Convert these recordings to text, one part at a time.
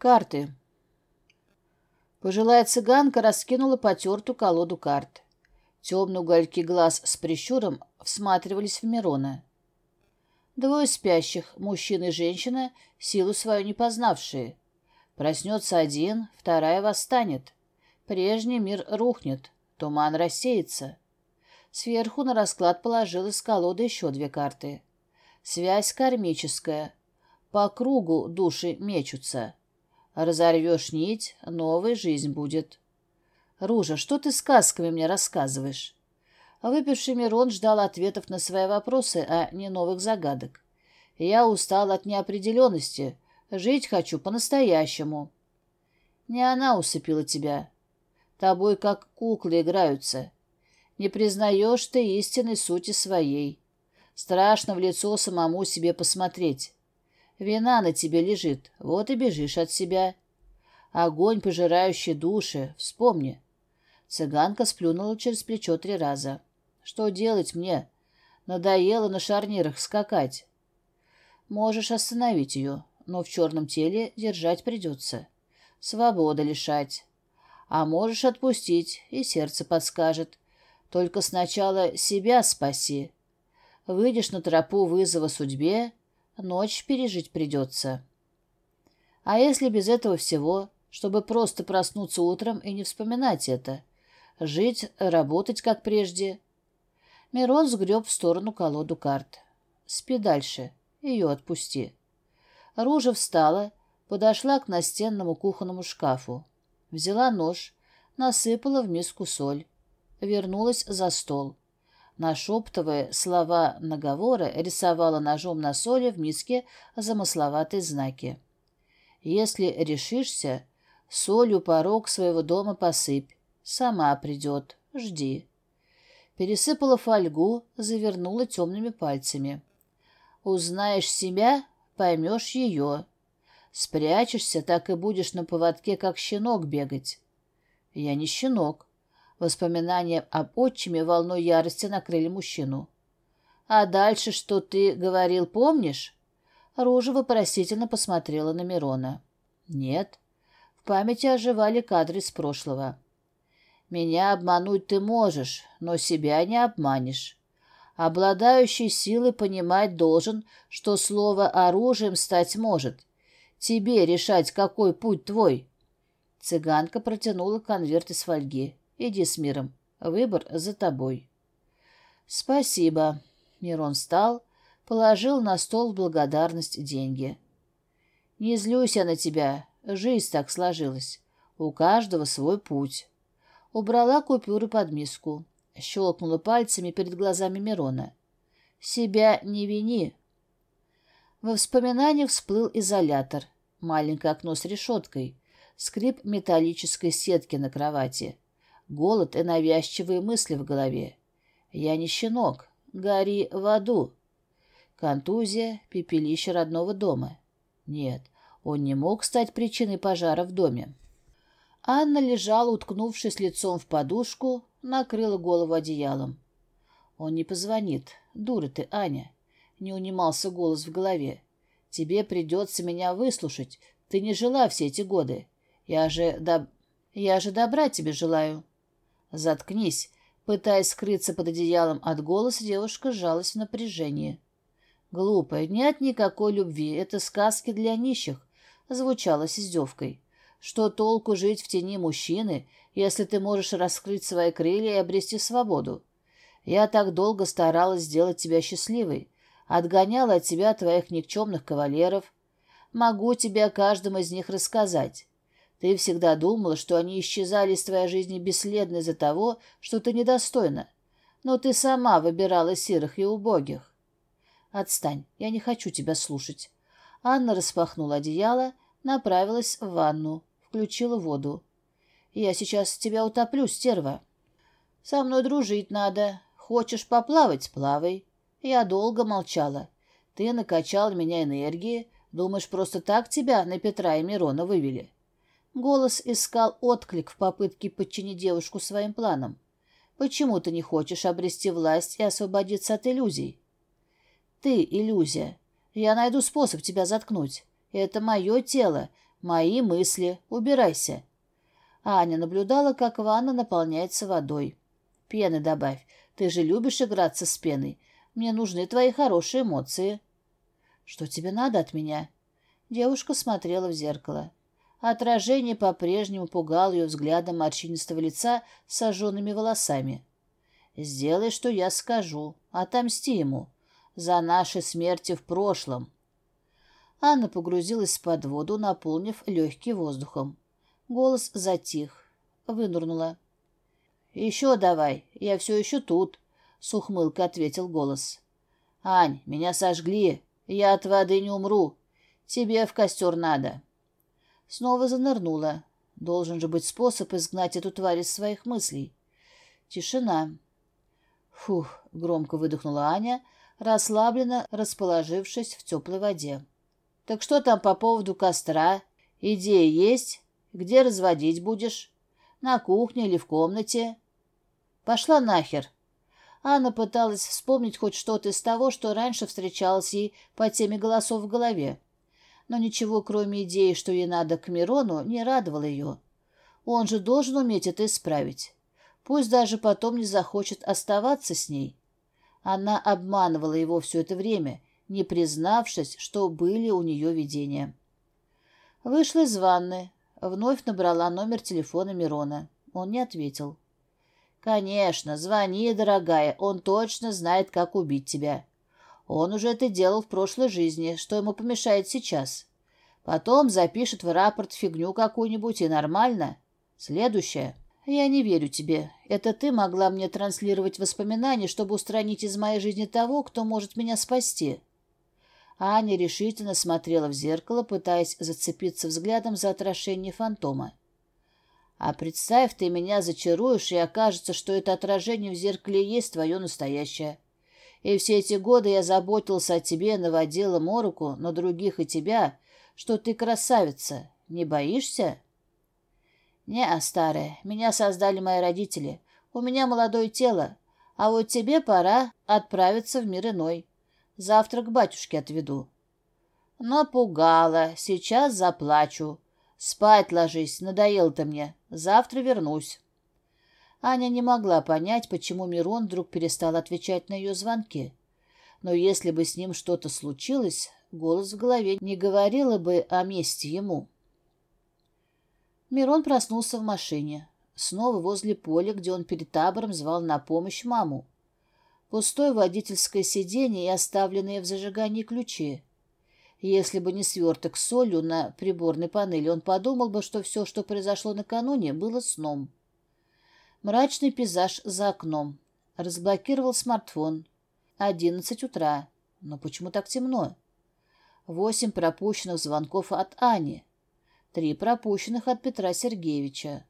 Карты. Пожилая цыганка раскинула потертую колоду карт. Темные угольки глаз с прищуром всматривались в Мирона. Двое спящих, мужчина и женщина, силу свою не познавшие. Проснется один, вторая восстанет. Прежний мир рухнет, туман рассеется. Сверху на расклад положил из колоды еще две карты. Связь кармическая. По кругу души мечутся. Разорвешь нить, новая жизнь будет. Ружа, что ты сказками мне рассказываешь? Выпивший Мирон ждал ответов на свои вопросы, а не новых загадок. Я устал от неопределенности. Жить хочу по-настоящему. Не она усыпила тебя. Тобой как куклы играются. Не признаешь ты истинной сути своей. Страшно в лицо самому себе посмотреть. Вина на тебе лежит, вот и бежишь от себя. Огонь, пожирающий души, вспомни. Цыганка сплюнула через плечо три раза. Что делать мне? Надоело на шарнирах скакать. Можешь остановить ее, но в черном теле держать придется. Свобода лишать. А можешь отпустить, и сердце подскажет. Только сначала себя спаси. Выйдешь на тропу вызова судьбе, ночь пережить придется. А если без этого всего, чтобы просто проснуться утром и не вспоминать это? Жить, работать, как прежде? Мирон сгреб в сторону колоду карт. Спи дальше, ее отпусти. Ружа встала, подошла к настенному кухонному шкафу. Взяла нож, насыпала в миску соль вернулась за стол. Нашептывая слова наговора, рисовала ножом на соли в миске замысловатые знаки. «Если решишься, солью порог своего дома посыпь. Сама придет. Жди». Пересыпала фольгу, завернула темными пальцами. «Узнаешь себя, поймешь ее. Спрячешься, так и будешь на поводке, как щенок, бегать». «Я не щенок. Воспоминания об отчиме волной ярости накрыли мужчину. «А дальше что ты говорил, помнишь?» Ружа вопросительно посмотрела на Мирона. «Нет». В памяти оживали кадры из прошлого. «Меня обмануть ты можешь, но себя не обманешь. Обладающий силой понимать должен, что слово оружием стать может. Тебе решать, какой путь твой». Цыганка протянула конверт из фольги. Иди с миром. Выбор за тобой. Спасибо. Мирон встал, положил на стол в благодарность деньги. Не злюсь я на тебя. Жизнь так сложилась. У каждого свой путь. Убрала купюры под миску. Щелкнула пальцами перед глазами Мирона. Себя не вини. Во воспоминаниях всплыл изолятор. Маленькое окно с решеткой. Скрип металлической сетки на кровати голод и навязчивые мысли в голове. Я не щенок, гори в аду. Контузия, пепелище родного дома. Нет, он не мог стать причиной пожара в доме. Анна лежала, уткнувшись лицом в подушку, накрыла голову одеялом. Он не позвонит. Дура ты, Аня. Не унимался голос в голове. Тебе придется меня выслушать. Ты не жила все эти годы. Я же, доб... Я же добра тебе желаю. «Заткнись!» Пытаясь скрыться под одеялом от голоса, девушка сжалась в напряжении. «Глупая, нет никакой любви, это сказки для нищих», — звучало с издевкой. «Что толку жить в тени мужчины, если ты можешь раскрыть свои крылья и обрести свободу? Я так долго старалась сделать тебя счастливой, отгоняла от тебя твоих никчемных кавалеров. Могу тебе о каждом из них рассказать. Ты всегда думала, что они исчезали из твоей жизни бесследно из-за того, что ты недостойна. Но ты сама выбирала сирых и убогих. Отстань, я не хочу тебя слушать. Анна распахнула одеяло, направилась в ванну, включила воду. Я сейчас тебя утоплю, стерва. Со мной дружить надо. Хочешь поплавать — плавай. Я долго молчала. Ты накачал меня энергией. Думаешь, просто так тебя на Петра и Мирона вывели? Голос искал отклик в попытке подчинить девушку своим планам. «Почему ты не хочешь обрести власть и освободиться от иллюзий?» «Ты — иллюзия. Я найду способ тебя заткнуть. Это мое тело, Мои мысли. Убирайся. Аня наблюдала, как ванна наполняется водой. Пены добавь. Ты же любишь играться с пеной. Мне нужны твои хорошие эмоции. Что тебе надо от меня? Девушка смотрела в зеркало. Отражение по-прежнему пугало ее взглядом морщинистого лица с сожженными волосами. «Сделай, что я скажу. Отомсти ему. За наши смерти в прошлом». Анна погрузилась под воду, наполнив легкие воздухом. Голос затих. Вынурнула. «Еще давай, я все еще тут», — с ухмылкой ответил голос. «Ань, меня сожгли. Я от воды не умру. Тебе в костер надо». Снова занырнула. Должен же быть способ изгнать эту тварь из своих мыслей. Тишина. «Фух», — громко выдохнула Аня, расслабленно расположившись в теплой воде. «Так что там по поводу костра? Идея есть? Где разводить будешь? На кухне или в комнате?» «Пошла нахер!» Анна пыталась вспомнить хоть что-то из того, что раньше встречалось ей по теме голосов в голове но ничего, кроме идеи, что ей надо к Мирону, не радовало ее. Он же должен уметь это исправить. Пусть даже потом не захочет оставаться с ней. Она обманывала его все это время, не признавшись, что были у нее видения. Вышла из ванны, вновь набрала номер телефона Мирона. Он не ответил. «Конечно, звони, дорогая, он точно знает, как убить тебя. Он уже это делал в прошлой жизни, что ему помешает сейчас. Потом запишет в рапорт фигню какую-нибудь и нормально. Следующее. Я не верю тебе. Это ты могла мне транслировать воспоминания, чтобы устранить из моей жизни того, кто может меня спасти. Аня решительно смотрела в зеркало, пытаясь зацепиться взглядом за отражение фантома. А представь, ты меня зачаруешь, и окажется, что это отражение в зеркале есть твое настоящее. И все эти годы я заботился о тебе, наводила мороку на других и тебя, что ты красавица. Не боишься? Не, старая, меня создали мои родители. У меня молодое тело. А вот тебе пора отправиться в мир иной. Завтра к батюшке отведу. Напугала. Сейчас заплачу. Спать ложись, надоел ты мне. Завтра вернусь. Аня не могла понять, почему Мирон вдруг перестал отвечать на ее звонки. Но если бы с ним что-то случилось, голос в голове не говорила бы о месте ему. Мирон проснулся в машине. Снова возле поля, где он перед табором звал на помощь маму. Пустое водительское сиденье и оставленные в зажигании ключи. Если бы не сверток с солью на приборной панели, он подумал бы, что все, что произошло накануне, было сном. Мрачный пейзаж за окном. Разблокировал смартфон. Одиннадцать утра. Но почему так темно? Восемь пропущенных звонков от Ани. Три пропущенных от Петра Сергеевича.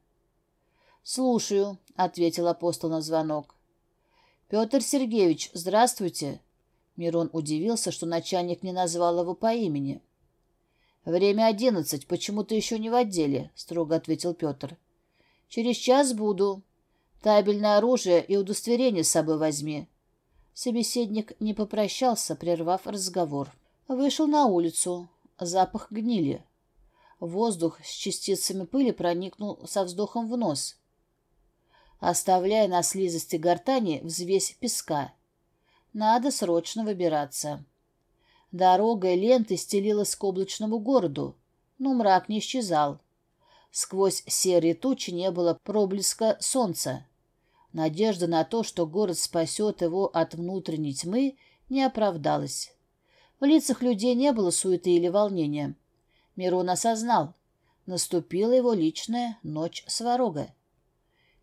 «Слушаю», — ответил апостол на звонок. «Петр Сергеевич, здравствуйте». Мирон удивился, что начальник не назвал его по имени. «Время одиннадцать. Почему ты еще не в отделе?» — строго ответил Петр. «Через час буду. Табельное оружие и удостоверение с собой возьми». Собеседник не попрощался, прервав разговор. Вышел на улицу. Запах гнили. Воздух с частицами пыли проникнул со вздохом в нос, оставляя на слизости гортани взвесь песка. Надо срочно выбираться. Дорога и ленты стелилась к облачному городу, но мрак не исчезал. Сквозь серые тучи не было проблеска солнца. Надежда на то, что город спасет его от внутренней тьмы, не оправдалась. В лицах людей не было суеты или волнения. Мирон осознал. Наступила его личная ночь сварога.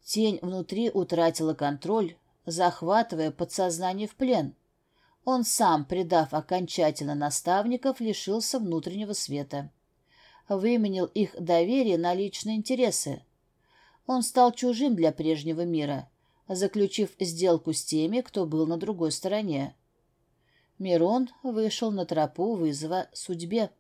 Тень внутри утратила контроль, захватывая подсознание в плен. Он сам, предав окончательно наставников, лишился внутреннего света. Выменил их доверие на личные интересы. Он стал чужим для прежнего мира, заключив сделку с теми, кто был на другой стороне. Мирон вышел на тропу вызова судьбе.